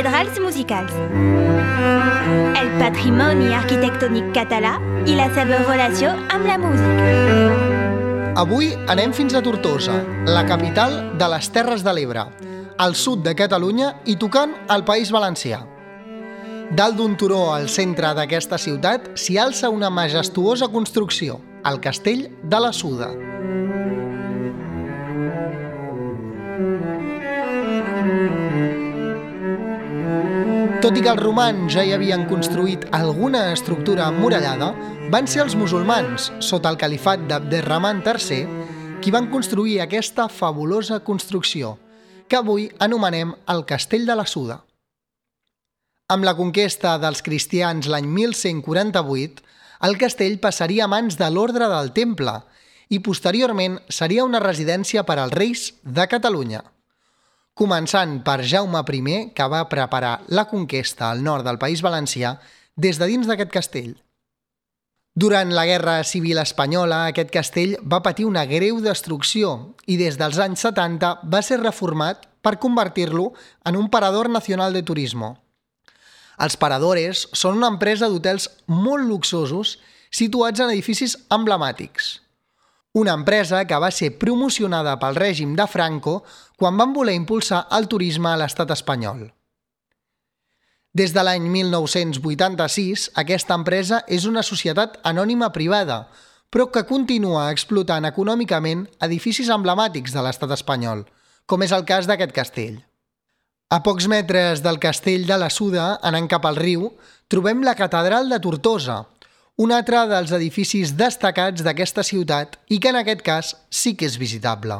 cathedrals musicals. El patrimoni arquitectònic català i la seva relació amb la música. Avui anem fins a Tortosa, la capital de les Terres de l'Ebre, al sud de Catalunya i tocant al País Valencià. Dalt d'un turó al centre d'aquesta ciutat s'hi alça una majestuosa construcció, el Castell de la Suda. Tot i que els romans ja hi havien construït alguna estructura emmurallada, van ser els musulmans, sota el califat d'Abderrahman III, qui van construir aquesta fabulosa construcció, que avui anomenem el Castell de la Suda. Amb la conquesta dels cristians l'any 1148, el castell passaria a mans de l'Ordre del Temple i posteriorment seria una residència per als reis de Catalunya. Començant per Jaume I, que va preparar la conquesta al nord del País Valencià des de dins d'aquest castell. Durant la Guerra Civil Espanyola, aquest castell va patir una greu destrucció i des dels anys 70 va ser reformat per convertir-lo en un parador nacional de turismo. Els paradores són una empresa d'hotels molt luxosos situats en edificis emblemàtics. Una empresa que va ser promocionada pel règim de Franco quan van voler impulsar el turisme a l'estat espanyol. Des de l'any 1986, aquesta empresa és una societat anònima privada, però que continua explotant econòmicament edificis emblemàtics de l'estat espanyol, com és el cas d'aquest castell. A pocs metres del castell de la Suda, anant cap al riu, trobem la catedral de Tortosa, un altre dels edificis destacats d'aquesta ciutat i que en aquest cas sí que és visitable.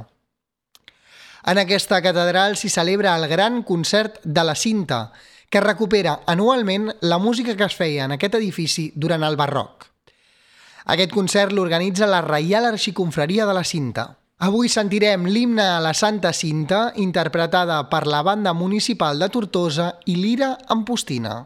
En aquesta catedral s'hi celebra el gran concert de la cinta, que recupera anualment la música que es feia en aquest edifici durant el barroc. Aquest concert l'organitza la Reial Arxiconfraria de la Cinta. Avui sentirem l'himne a la Santa Cinta, interpretada per la banda municipal de Tortosa i l'Ira Ampostina.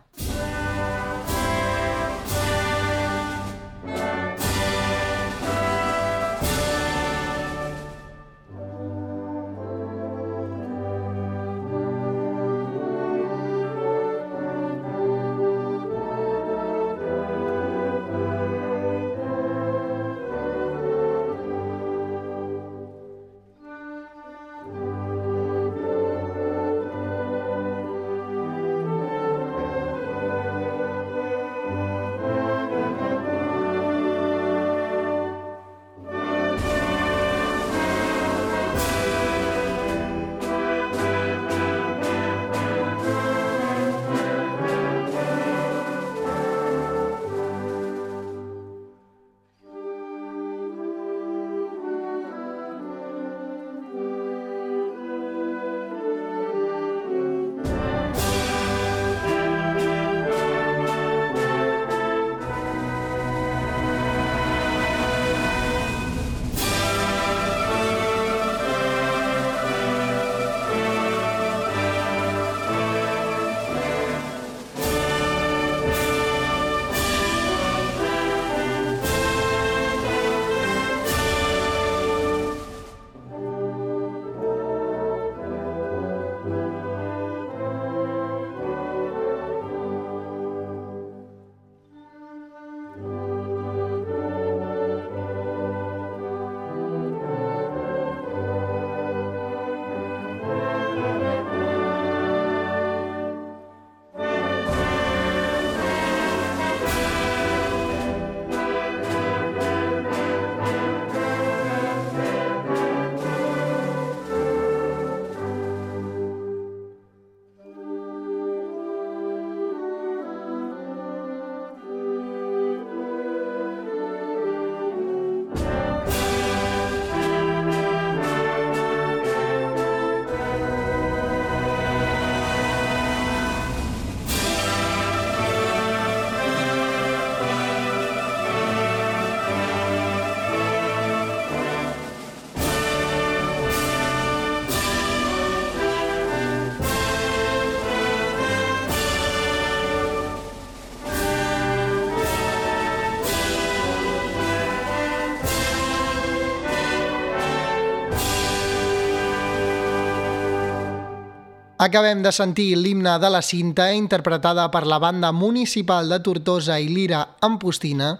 Acabem de sentir l'himne de la cinta interpretada per la banda municipal de Tortosa i Lira Ampostina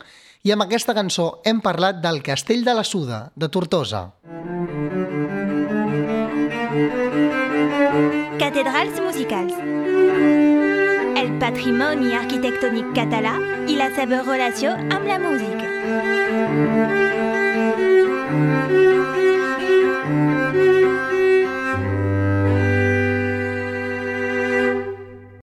i amb aquesta cançó hem parlat del Castell de la Suda, de Tortosa. Cathedrals musicals. El patrimoni arquitectònic català i la seva relació amb la música.